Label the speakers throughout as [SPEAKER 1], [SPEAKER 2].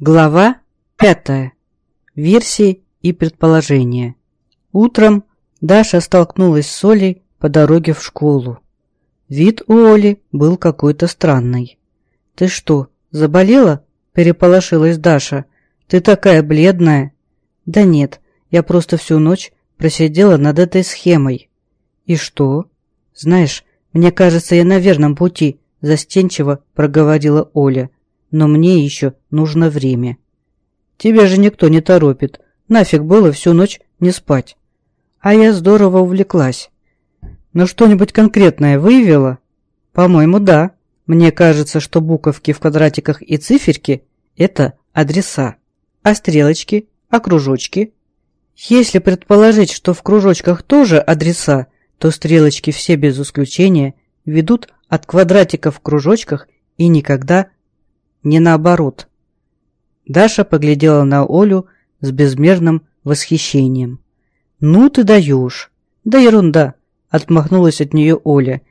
[SPEAKER 1] Глава пятая. Версии и предположения. Утром Даша столкнулась с Олей по дороге в школу. Вид у Оли был какой-то странный. «Ты что, заболела?» – переполошилась Даша. «Ты такая бледная». «Да нет, я просто всю ночь просидела над этой схемой». «И что?» «Знаешь, мне кажется, я на верном пути», – застенчиво проговорила Оля но мне еще нужно время. Тебя же никто не торопит. Нафиг было всю ночь не спать. А я здорово увлеклась. Но что-нибудь конкретное выявила? По-моему, да. Мне кажется, что буковки в квадратиках и циферки – это адреса. А стрелочки? А кружочки? Если предположить, что в кружочках тоже адреса, то стрелочки все без исключения ведут от квадратиков в кружочках и никогда не наоборот. Даша поглядела на Олю с безмерным восхищением. «Ну ты даешь!» «Да ерунда!» – отмахнулась от нее Оля.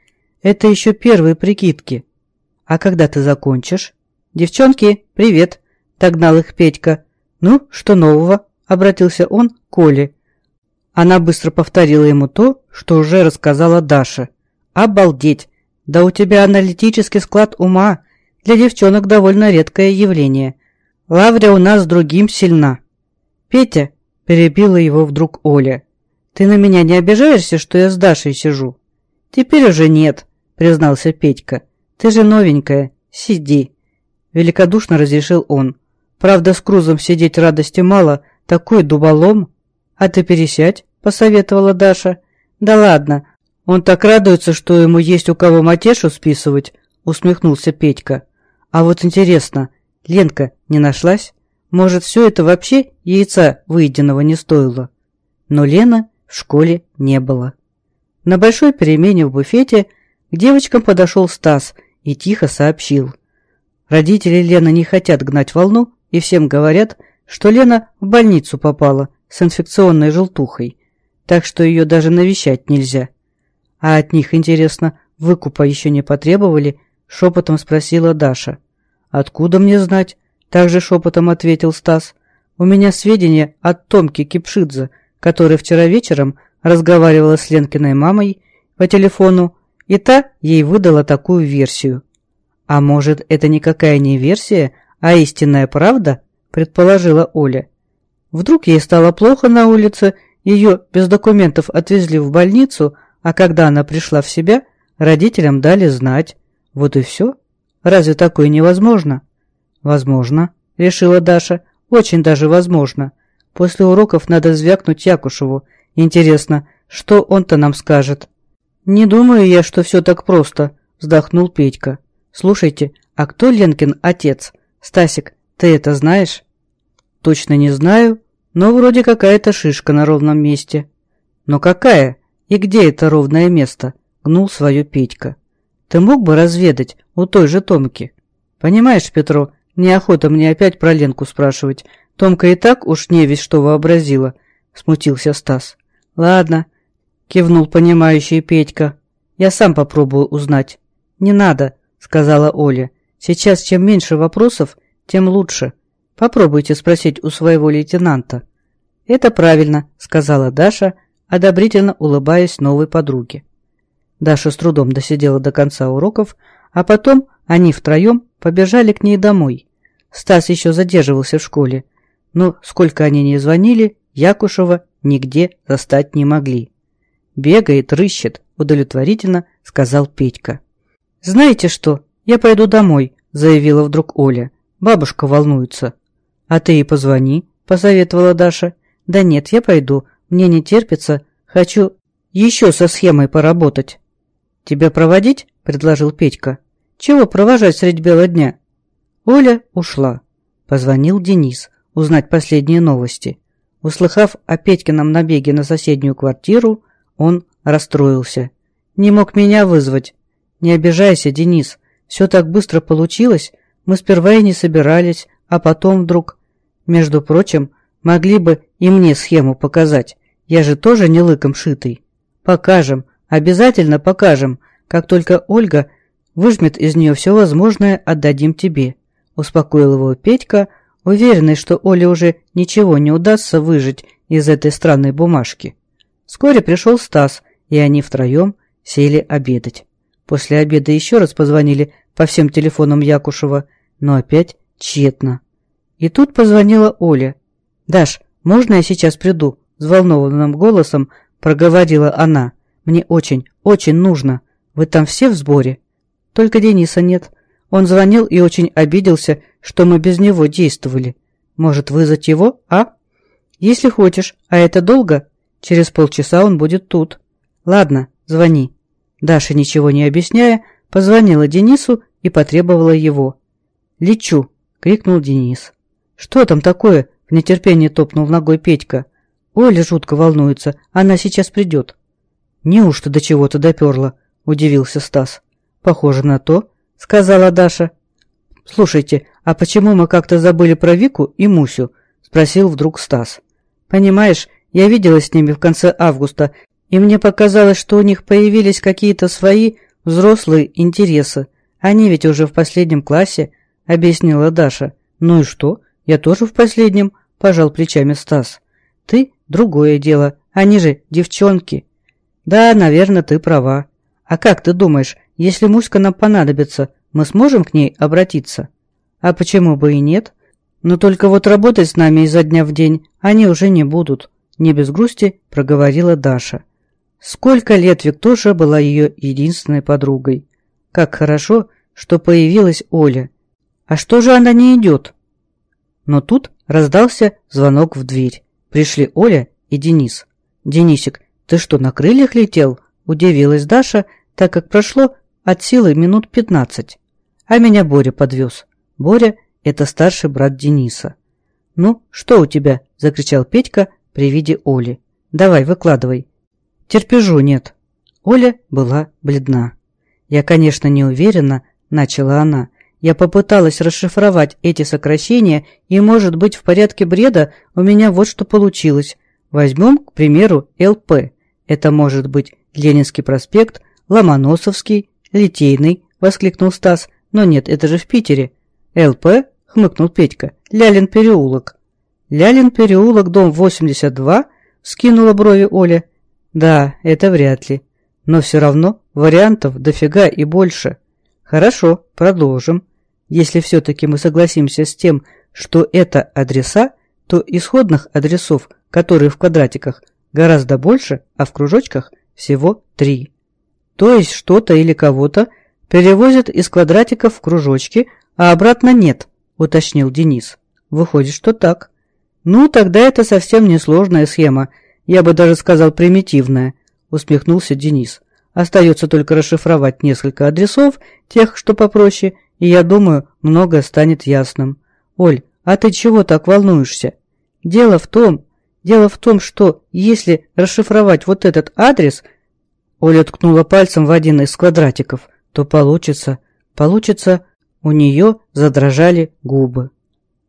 [SPEAKER 1] «Это еще первые прикидки. А когда ты закончишь?» «Девчонки, привет!» – догнал их Петька. «Ну, что нового?» – обратился он к Оле. Она быстро повторила ему то, что уже рассказала Даша. «Обалдеть! Да у тебя аналитический склад ума! Для девчонок довольно редкое явление. Лавря у нас другим сильна. Петя, перебила его вдруг Оля. Ты на меня не обижаешься, что я с Дашей сижу? Теперь уже нет, признался Петька. Ты же новенькая, сиди. Великодушно разрешил он. Правда, с Крузом сидеть радости мало, такой дуболом. А ты пересядь, посоветовала Даша. Да ладно, он так радуется, что ему есть у кого матешу списывать, усмехнулся Петька. А вот интересно, Ленка не нашлась? Может, все это вообще яйца выеденного не стоило? Но Лена в школе не было. На большой перемене в буфете к девочкам подошел Стас и тихо сообщил. Родители Лены не хотят гнать волну и всем говорят, что Лена в больницу попала с инфекционной желтухой, так что ее даже навещать нельзя. А от них, интересно, выкупа еще не потребовали, шепотом спросила Даша. «Откуда мне знать?» – также шепотом ответил Стас. «У меня сведения от Томки Кипшидзе, которая вчера вечером разговаривала с Ленкиной мамой по телефону, и та ей выдала такую версию». «А может, это никакая не версия, а истинная правда?» – предположила Оля. Вдруг ей стало плохо на улице, ее без документов отвезли в больницу, а когда она пришла в себя, родителям дали знать. Вот и все. Разве такое невозможно? Возможно, решила Даша. Очень даже возможно. После уроков надо звякнуть Якушеву. Интересно, что он-то нам скажет? Не думаю я, что все так просто, вздохнул Петька. Слушайте, а кто Ленкин отец? Стасик, ты это знаешь? Точно не знаю, но вроде какая-то шишка на ровном месте. Но какая? И где это ровное место? Гнул свое Петька. Ты мог бы разведать у той же Томки? Понимаешь, Петро, неохота мне опять про Ленку спрашивать. Томка и так уж не весь что вообразила, смутился Стас. Ладно, кивнул понимающий Петька. Я сам попробую узнать. Не надо, сказала Оля. Сейчас чем меньше вопросов, тем лучше. Попробуйте спросить у своего лейтенанта. Это правильно, сказала Даша, одобрительно улыбаясь новой подруге. Даша с трудом досидела до конца уроков, а потом они втроем побежали к ней домой. Стас еще задерживался в школе, но сколько они ни звонили, Якушева нигде застать не могли. «Бегает, рыщет», – удовлетворительно сказал Петька. «Знаете что, я пойду домой», – заявила вдруг Оля. «Бабушка волнуется». «А ты ей позвони», – посоветовала Даша. «Да нет, я пойду, мне не терпится, хочу еще со схемой поработать». «Тебя проводить?» – предложил Петька. «Чего провожать средь бела дня?» Оля ушла. Позвонил Денис узнать последние новости. Услыхав о Петькином набеге на соседнюю квартиру, он расстроился. «Не мог меня вызвать». «Не обижайся, Денис. Все так быстро получилось. Мы сперва и не собирались, а потом вдруг...» «Между прочим, могли бы и мне схему показать. Я же тоже не лыком шитый». «Покажем. Обязательно покажем. Как только Ольга выжмет из нее все возможное, отдадим тебе», – успокоил его Петька, уверенный, что Оле уже ничего не удастся выжить из этой странной бумажки. Вскоре пришел Стас, и они втроем сели обедать. После обеда еще раз позвонили по всем телефонам Якушева, но опять тщетно. И тут позвонила Оля. «Даш, можно я сейчас приду?» Взволнованным голосом проговорила она. «Мне очень, очень нужно. Вы там все в сборе?» «Только Дениса нет. Он звонил и очень обиделся, что мы без него действовали. Может, вызвать его, а?» «Если хочешь. А это долго?» «Через полчаса он будет тут». «Ладно, звони». Даша, ничего не объясняя, позвонила Денису и потребовала его. «Лечу!» — крикнул Денис. «Что там такое?» — в нетерпении топнул ногой Петька. «Оля жутко волнуется, она сейчас придет». «Неужто до чего-то доперла?» — удивился Стас. «Похоже на то», — сказала Даша. «Слушайте, а почему мы как-то забыли про Вику и Мусю?» — спросил вдруг Стас. «Понимаешь, я виделась с ними в конце августа, и мне показалось, что у них появились какие-то свои взрослые интересы. Они ведь уже в последнем классе, — объяснила Даша. «Ну и что? Я тоже в последнем», — пожал плечами Стас. «Ты — другое дело. Они же девчонки». «Да, наверное, ты права. А как ты думаешь, если Муська нам понадобится, мы сможем к ней обратиться?» «А почему бы и нет? Но только вот работать с нами изо дня в день они уже не будут», — не без грусти проговорила Даша. Сколько лет Виктоша была ее единственной подругой. Как хорошо, что появилась Оля — «А что же она не идет?» Но тут раздался звонок в дверь. Пришли Оля и Денис. «Денисик, ты что, на крыльях летел?» – удивилась Даша, так как прошло от силы минут пятнадцать. А меня Боря подвез. Боря – это старший брат Дениса. «Ну, что у тебя?» – закричал Петька при виде Оли. «Давай, выкладывай». «Терпежу нет». Оля была бледна. «Я, конечно, не уверена», – начала она, я попыталась расшифровать эти сокращения, и, может быть, в порядке бреда у меня вот что получилось. Возьмем, к примеру, ЛП. Это может быть Ленинский проспект, Ломоносовский, Литейный, воскликнул Стас. Но нет, это же в Питере. ЛП, хмыкнул Петька, Лялин переулок. Лялин переулок, дом 82, скинула брови Оля. Да, это вряд ли. Но все равно вариантов дофига и больше. Хорошо, продолжим. Если все-таки мы согласимся с тем, что это адреса, то исходных адресов, которые в квадратиках, гораздо больше, а в кружочках всего три. То есть что-то или кого-то перевозят из квадратиков в кружочки, а обратно нет, уточнил Денис. Выходит, что так. Ну, тогда это совсем несложная схема, я бы даже сказал примитивная, усмехнулся Денис. Остается только расшифровать несколько адресов, тех, что попроще, и я думаю, многое станет ясным. Оль, а ты чего так волнуешься? Дело в том, дело в том, что если расшифровать вот этот адрес, Оля ткнула пальцем в один из квадратиков, то получится, получится, у нее задрожали губы.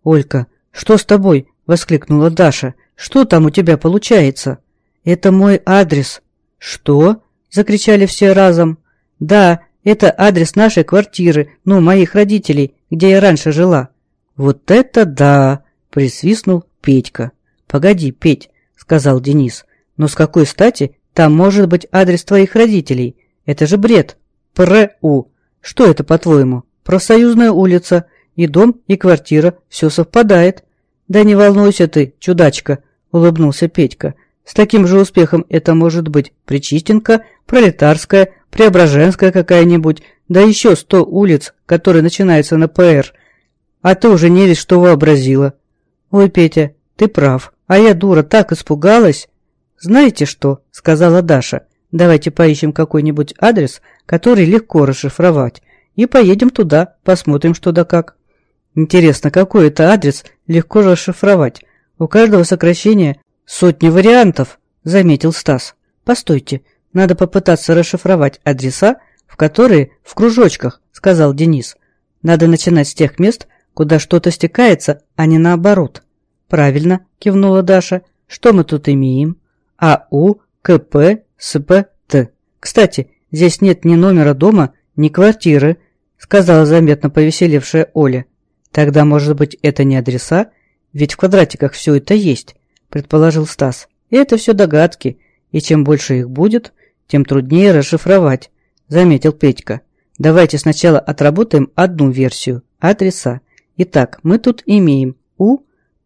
[SPEAKER 1] «Олька, что с тобой?» – воскликнула Даша. «Что там у тебя получается?» «Это мой адрес». «Что?» – закричали все разом. «Да, это адрес нашей квартиры, ну, моих родителей, где я раньше жила». «Вот это да!» – присвистнул Петька. «Погоди, Петь», – сказал Денис. «Но с какой стати там может быть адрес твоих родителей? Это же бред!» «ПРУ! Что это, по-твоему? Профсоюзная улица. И дом, и квартира. Все совпадает». «Да не волнуйся ты, чудачка», – улыбнулся Петька. С таким же успехом это может быть Причистенка, Пролетарская, Преображенская какая-нибудь, да еще сто улиц, которые начинаются на ПР. А ты уже не видишь, что вообразила. Ой, Петя, ты прав, а я, дура, так испугалась. Знаете что, сказала Даша, давайте поищем какой-нибудь адрес, который легко расшифровать, и поедем туда, посмотрим, что да как. Интересно, какой это адрес легко расшифровать? У каждого сокращения «Сотни вариантов», — заметил Стас. «Постойте, надо попытаться расшифровать адреса, в которые в кружочках», — сказал Денис. «Надо начинать с тех мест, куда что-то стекается, а не наоборот». «Правильно», — кивнула Даша. «Что мы тут имеем?» «АУ, КП, СПТ». «Кстати, здесь нет ни номера дома, ни квартиры», — сказала заметно повеселевшая Оля. Тогда, может быть, это не адреса? Ведь в квадратиках все это есть, предположил Стас. И это все догадки, и чем больше их будет, тем труднее расшифровать, заметил Петька. Давайте сначала отработаем одну версию, адреса. Итак, мы тут имеем У,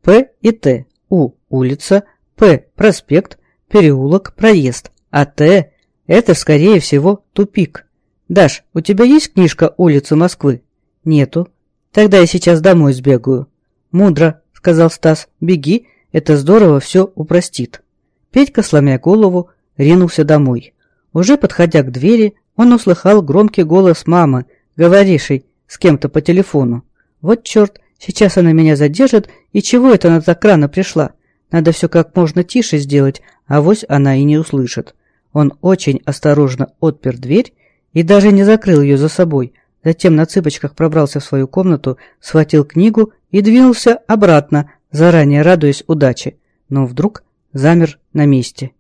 [SPEAKER 1] П и Т. У – улица, П – проспект, переулок, проезд, а Т – это, скорее всего, тупик. Даш, у тебя есть книжка «Улицы Москвы»? Нету. Тогда я сейчас домой сбегаю. Мудро, сказал Стас. Беги, это здорово все упростит. Петька, сломя голову, ринулся домой. Уже подходя к двери, он услыхал громкий голос мамы, говорившей с кем-то по телефону. «Вот черт, сейчас она меня задержит, и чего это она так рано пришла? Надо все как можно тише сделать, а вось она и не услышит». Он очень осторожно отпер дверь и даже не закрыл ее за собой, затем на цыпочках пробрался в свою комнату, схватил книгу и двинулся обратно, заранее радуясь удаче, но вдруг замер на месте.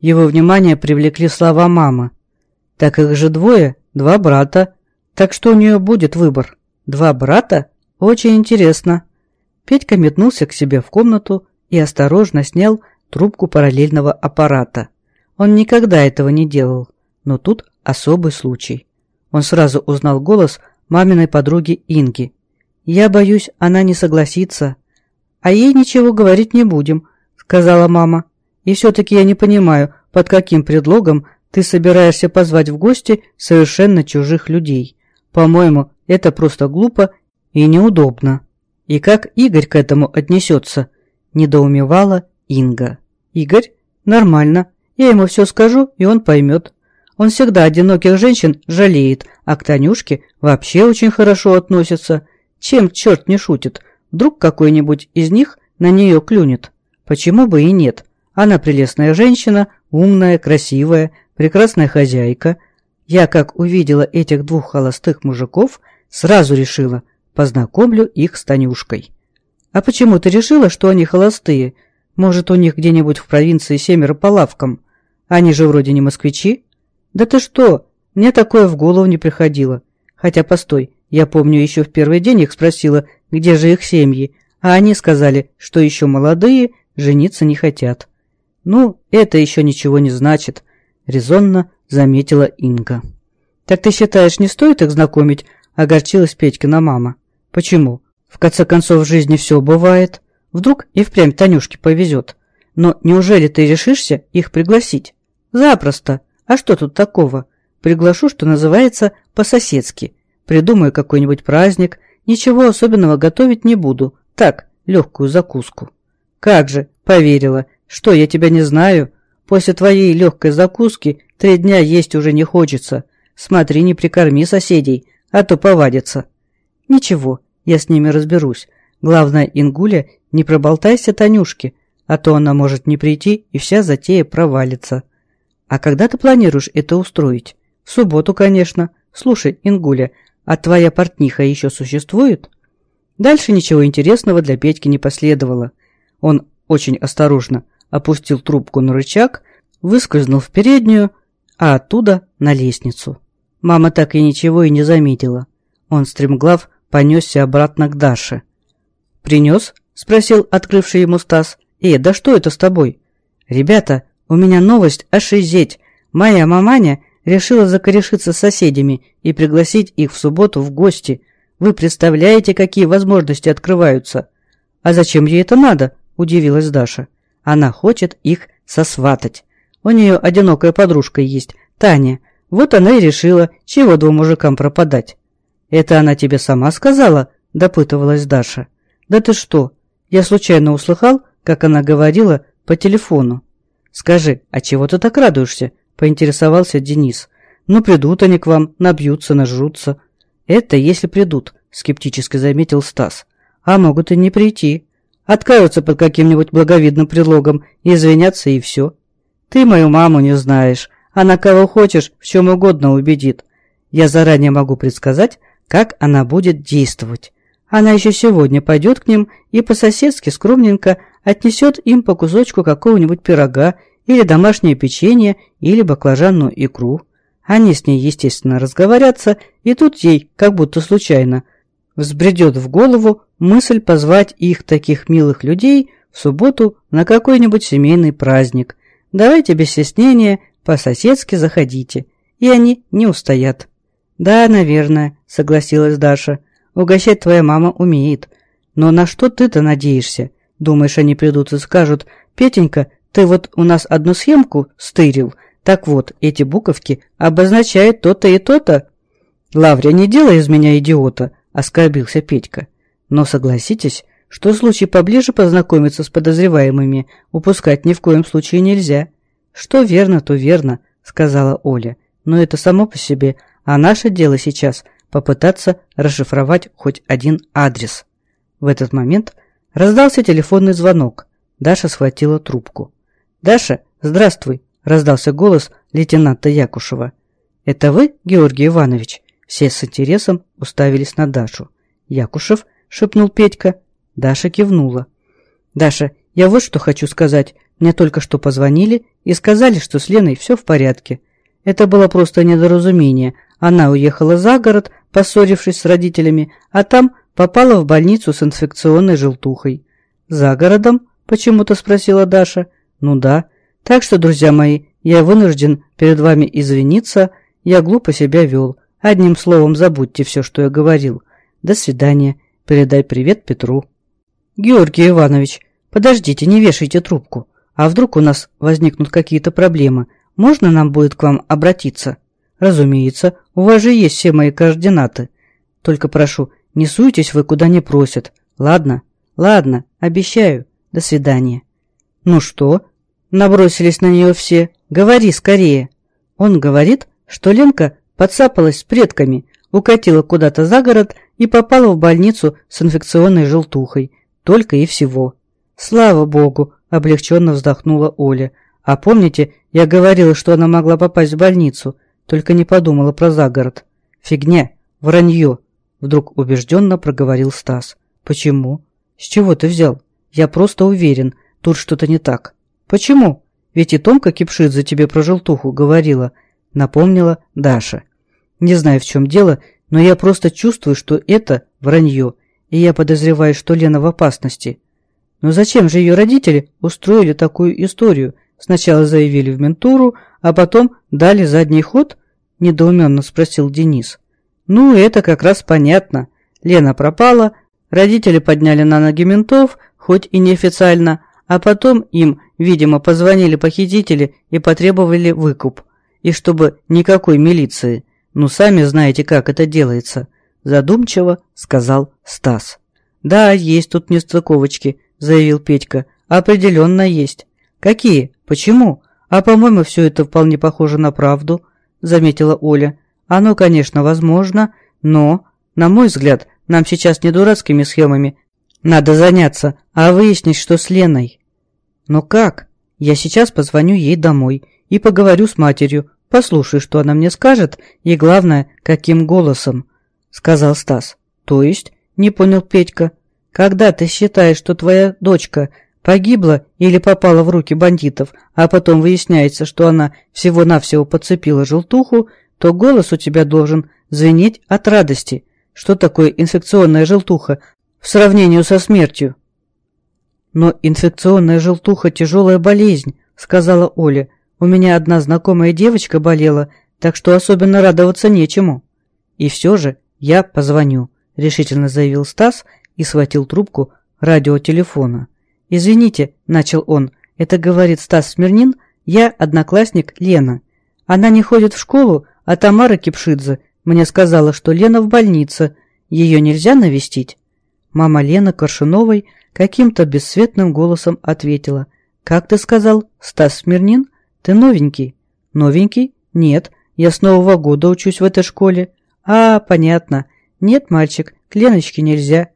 [SPEAKER 1] Его внимание привлекли слова мамы. Так их же двое, два брата. Так что у нее будет выбор. Два брата? Очень интересно. Петька метнулся к себе в комнату и осторожно снял трубку параллельного аппарата. Он никогда этого не делал, но тут особый случай. Он сразу узнал голос маминой подруги Инги. «Я боюсь, она не согласится». «А ей ничего говорить не будем», — сказала мама. «И все-таки я не понимаю, под каким предлогом ты собираешься позвать в гости совершенно чужих людей. По-моему, это просто глупо и неудобно. И как Игорь к этому отнесется? Недоумевала Инга. Игорь? Нормально. Я ему все скажу, и он поймет. Он всегда одиноких женщин жалеет, а к Танюшке вообще очень хорошо относится. Чем черт не шутит? Вдруг какой-нибудь из них на нее клюнет? Почему бы и нет? Она прелестная женщина, умная, красивая, прекрасная хозяйка. Я, как увидела этих двух холостых мужиков, сразу решила, познакомлю их с Танюшкой. А почему ты решила, что они холостые? Может, у них где-нибудь в провинции семеро по лавкам? Они же вроде не москвичи. Да ты что, мне такое в голову не приходило. Хотя, постой, я помню, еще в первый день их спросила, где же их семьи, а они сказали, что еще молодые, жениться не хотят. Ну, это еще ничего не значит. – резонно заметила Инга. «Так ты считаешь, не стоит их знакомить?» – огорчилась Петькина мама. «Почему? В конце концов, в жизни все бывает. Вдруг и впрямь Танюшке повезет. Но неужели ты решишься их пригласить?» «Запросто. А что тут такого? Приглашу, что называется, по-соседски. Придумаю какой-нибудь праздник. Ничего особенного готовить не буду. Так, легкую закуску». «Как же?» – поверила. «Что, я тебя не знаю?» После твоей легкой закуски три дня есть уже не хочется. Смотри, не прикорми соседей, а то повадятся. Ничего, я с ними разберусь. Главное, Ингуля, не проболтайся Танюшке, а то она может не прийти, и вся затея провалится. А когда ты планируешь это устроить? В субботу, конечно. Слушай, Ингуля, а твоя портниха еще существует? Дальше ничего интересного для Петьки не последовало. Он очень осторожно опустил трубку на рычаг, выскользнул в переднюю, а оттуда на лестницу. Мама так и ничего и не заметила. Он стремглав понесся обратно к Даше. «Принес?» – спросил открывший ему Стас. «Э, да что это с тобой?» «Ребята, у меня новость ошизеть. Моя маманя решила закорешиться с соседями и пригласить их в субботу в гости. Вы представляете, какие возможности открываются?» «А зачем ей это надо?» – удивилась Даша. Она хочет их сосватать. У нее одинокая подружка есть, Таня. Вот она и решила, чего двум мужикам пропадать. «Это она тебе сама сказала?» – допытывалась Даша. «Да ты что? Я случайно услыхал, как она говорила по телефону». «Скажи, а чего ты так радуешься?» – поинтересовался Денис. «Ну, придут они к вам, набьются, нажрутся». «Это если придут», – скептически заметил Стас. «А могут и не прийти. Откаются под каким-нибудь благовидным предлогом, извинятся и все. Ты мою маму не знаешь. Она кого хочешь, в чем угодно убедит. Я заранее могу предсказать, как она будет действовать. Она еще сегодня пойдет к ним и по-соседски скромненько отнесет им по кусочку какого-нибудь пирога или домашнее печенье или баклажанную икру. Они с ней, естественно, разговорятся, и тут ей, как будто случайно, взбредет в голову мысль позвать их, таких милых людей, в субботу на какой-нибудь семейный праздник. Давайте без стеснения, по-соседски заходите, и они не устоят. «Да, наверное», — согласилась Даша. «Угощать твоя мама умеет. Но на что ты-то надеешься? Думаешь, они придут и скажут, «Петенька, ты вот у нас одну схемку стырил. Так вот, эти буковки обозначают то-то и то-то». «Лаврия, не делай из меня идиота», — оскорбился Петька. «Но согласитесь, что случай поближе познакомиться с подозреваемыми упускать ни в коем случае нельзя». «Что верно, то верно», — сказала Оля. «Но это само по себе, а наше дело сейчас — попытаться расшифровать хоть один адрес». В этот момент раздался телефонный звонок. Даша схватила трубку. «Даша, здравствуй!» – раздался голос лейтенанта Якушева. «Это вы, Георгий Иванович?» Все с интересом уставились на Дашу. «Якушев?» – шепнул Петька. Даша кивнула. «Даша, я вот что хочу сказать. Мне только что позвонили и сказали, что с Леной все в порядке. Это было просто недоразумение. Она уехала за город, поссорившись с родителями, а там попала в больницу с инфекционной желтухой. «За городом?» – почему-то спросила Даша. «Ну да. Так что, друзья мои, я вынужден перед вами извиниться. Я глупо себя вел. Одним словом, забудьте все, что я говорил. До свидания. Передай привет Петру». «Георгий Иванович, подождите, не вешайте трубку. А вдруг у нас возникнут какие-то проблемы? Можно нам будет к вам обратиться?» «Разумеется, у вас же есть все мои координаты. Только прошу, не суйтесь вы куда не просят. Ладно? Ладно, обещаю. До свидания». «Ну что?» Набросились на нее все. «Говори скорее». Он говорит, что Ленка подцапалась с предками, укатила куда-то за город и попала в больницу с инфекционной желтухой. Только и всего. «Слава богу!» – облегченно вздохнула Оля. «А помните, я говорила, что она могла попасть в больницу, только не подумала про загород. Фигня, вранье!» Вдруг убежденно проговорил Стас. «Почему? С чего ты взял? Я просто уверен, тут что-то не так». «Почему? Ведь и Томка Кипшидзе тебе про желтуху говорила», — напомнила Даша. «Не знаю, в чем дело, но я просто чувствую, что это вранье, и я подозреваю, что Лена в опасности. Но зачем же ее родители устроили такую историю? Сначала заявили в ментуру, а потом дали задний ход?» – недоуменно спросил Денис. «Ну, это как раз понятно. Лена пропала, родители подняли на ноги ментов, хоть и неофициально, а потом им, видимо, позвонили похитители и потребовали выкуп. И чтобы никакой милиции. Ну, сами знаете, как это делается. Задумчиво сказал Стас. «Да, есть тут нестыковочки», – заявил Петька. «Определенно есть». «Какие? Почему? А по-моему, все это вполне похоже на правду», – заметила Оля. «Оно, конечно, возможно, но, на мой взгляд, нам сейчас не дурацкими схемами надо заняться, а выяснить, что с Леной». «Но как? Я сейчас позвоню ей домой и поговорю с матерью, послушай, что она мне скажет, и главное, каким голосом», — сказал Стас. «То есть?» — не понял Петька. «Когда ты считаешь, что твоя дочка погибла или попала в руки бандитов, а потом выясняется, что она всего-навсего подцепила желтуху, то голос у тебя должен звенеть от радости. Что такое инфекционная желтуха в сравнении со смертью?» «Но инфекционная желтуха – тяжелая болезнь», – сказала Оля. «У меня одна знакомая девочка болела, так что особенно радоваться нечему». «И все же я позвоню», – решительно заявил Стас и схватил трубку радиотелефона. «Извините», – начал он, – «это говорит Стас Смирнин, я одноклассник Лена. Она не ходит в школу, а Тамара Кипшидзе мне сказала, что Лена в больнице. Ее нельзя навестить?» Мама Лены Коршуновой – каким-то бесцветным голосом ответила. «Как ты сказал? Стас Смирнин? Ты новенький?» «Новенький? Нет, я с Нового года учусь в этой школе». «А, понятно. Нет, мальчик, к Леночке нельзя.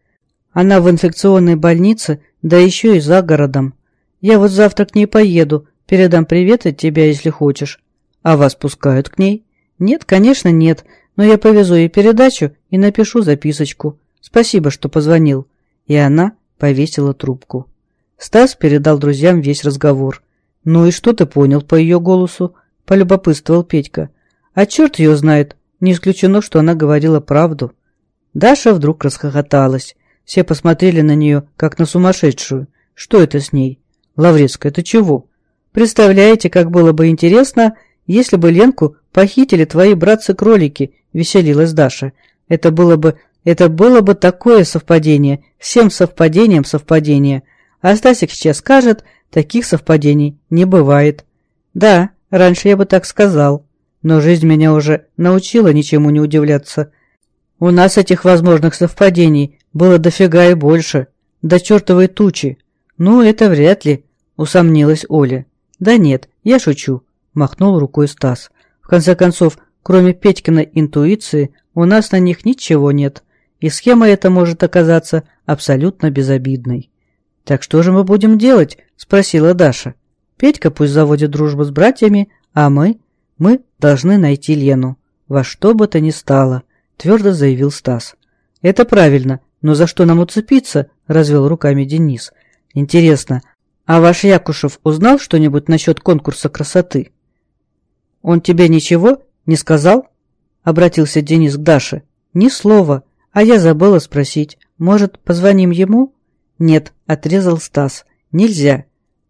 [SPEAKER 1] Она в инфекционной больнице, да еще и за городом. Я вот завтра к ней поеду, передам привет от тебя, если хочешь. А вас пускают к ней?» «Нет, конечно, нет, но я повезу ей передачу и напишу записочку. Спасибо, что позвонил». И она повесила трубку. Стас передал друзьям весь разговор. «Ну и что ты понял по ее голосу?» – полюбопытствовал Петька. «А черт ее знает, не исключено, что она говорила правду». Даша вдруг расхохоталась. Все посмотрели на нее, как на сумасшедшую. Что это с ней? Лаврецкая, это чего? Представляете, как было бы интересно, если бы Ленку похитили твои братцы-кролики, веселилась Даша. Это было бы, это было бы такое совпадение, всем совпадением совпадение. А Стасик сейчас скажет, таких совпадений не бывает. Да, раньше я бы так сказал, но жизнь меня уже научила ничему не удивляться. У нас этих возможных совпадений было дофига и больше, до чертовой тучи. Ну, это вряд ли, усомнилась Оля. Да нет, я шучу, махнул рукой Стас. В конце концов, кроме Петькиной интуиции, у нас на них ничего нет, и схема эта может оказаться абсолютно безобидной. «Так что же мы будем делать?» – спросила Даша. «Петька пусть заводит дружбу с братьями, а мы? Мы должны найти Лену. Во что бы то ни стало», – твердо заявил Стас. «Это правильно, но за что нам уцепиться?» – развел руками Денис. «Интересно, а ваш Якушев узнал что-нибудь насчет конкурса красоты?» «Он тебе ничего не сказал?» – обратился Денис к Даше. «Ни слова, а я забыла спросить. Может, позвоним ему?» «Нет», – отрезал Стас. «Нельзя.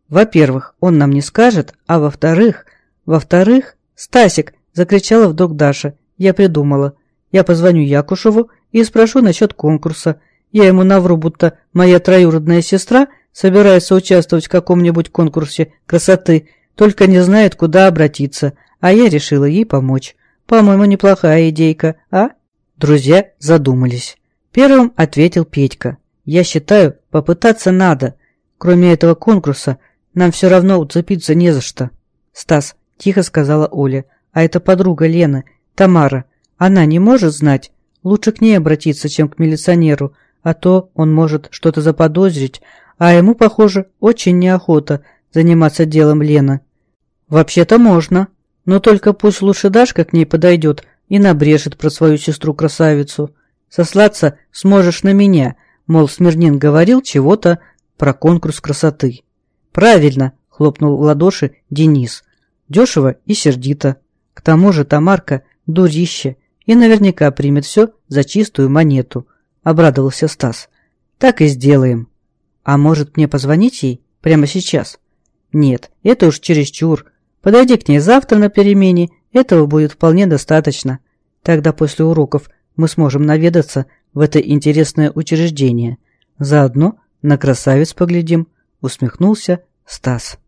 [SPEAKER 1] Во-первых, он нам не скажет, а во-вторых... Во-вторых...» «Стасик!» – закричала вдруг Даша. «Я придумала. Я позвоню Якушеву и спрошу насчет конкурса. Я ему навру, будто моя троюродная сестра собирается участвовать в каком-нибудь конкурсе красоты, только не знает, куда обратиться, а я решила ей помочь. По-моему, неплохая идейка, а?» Друзья задумались. Первым ответил Петька. «Я считаю, попытаться надо. Кроме этого конкурса, нам все равно уцепиться не за что». «Стас», – тихо сказала Оля, – «а это подруга Лены, Тамара. Она не может знать? Лучше к ней обратиться, чем к милиционеру, а то он может что-то заподозрить, а ему, похоже, очень неохота заниматься делом Лена. Вообще-то можно, но только пусть лучше Дашка к ней подойдет и набрешет про свою сестру-красавицу. Сослаться сможешь на меня, мол, Смирнин говорил чего-то про конкурс красоты. Правильно, хлопнул в ладоши Денис. Дешево и сердито. К тому же Тамарка дурище и наверняка примет все за чистую монету, обрадовался Стас. Так и сделаем. А может мне позвонить ей прямо сейчас? Нет, это уж чересчур. Подойди к ней завтра на перемене, этого будет вполне достаточно. Тогда после уроков мы сможем наведаться в это интересное учреждение. Заодно на красавец поглядим, усмехнулся Стас.